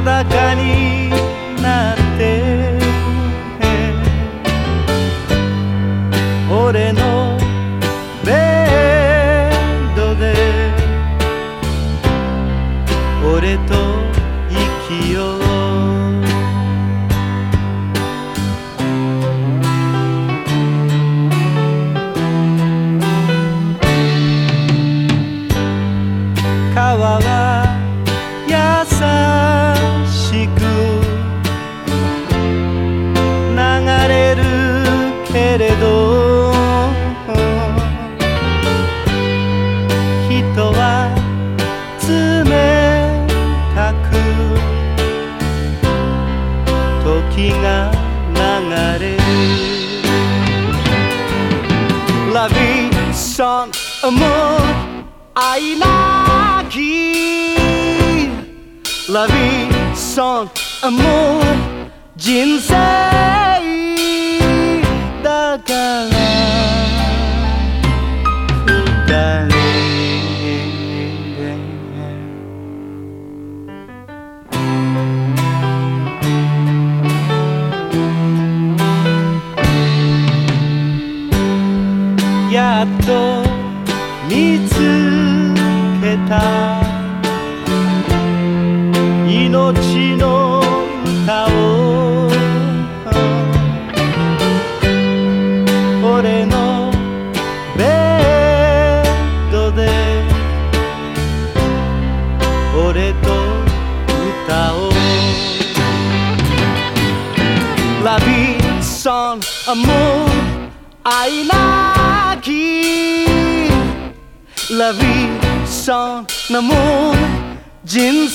adakaninatte Ore no bedo de to ng La vie ai amour a inaki La vie 人生と見つけた。命の歌を。俺のベッドで俺と歌おう。La vie sans amour 愛なき La vie sans amour 人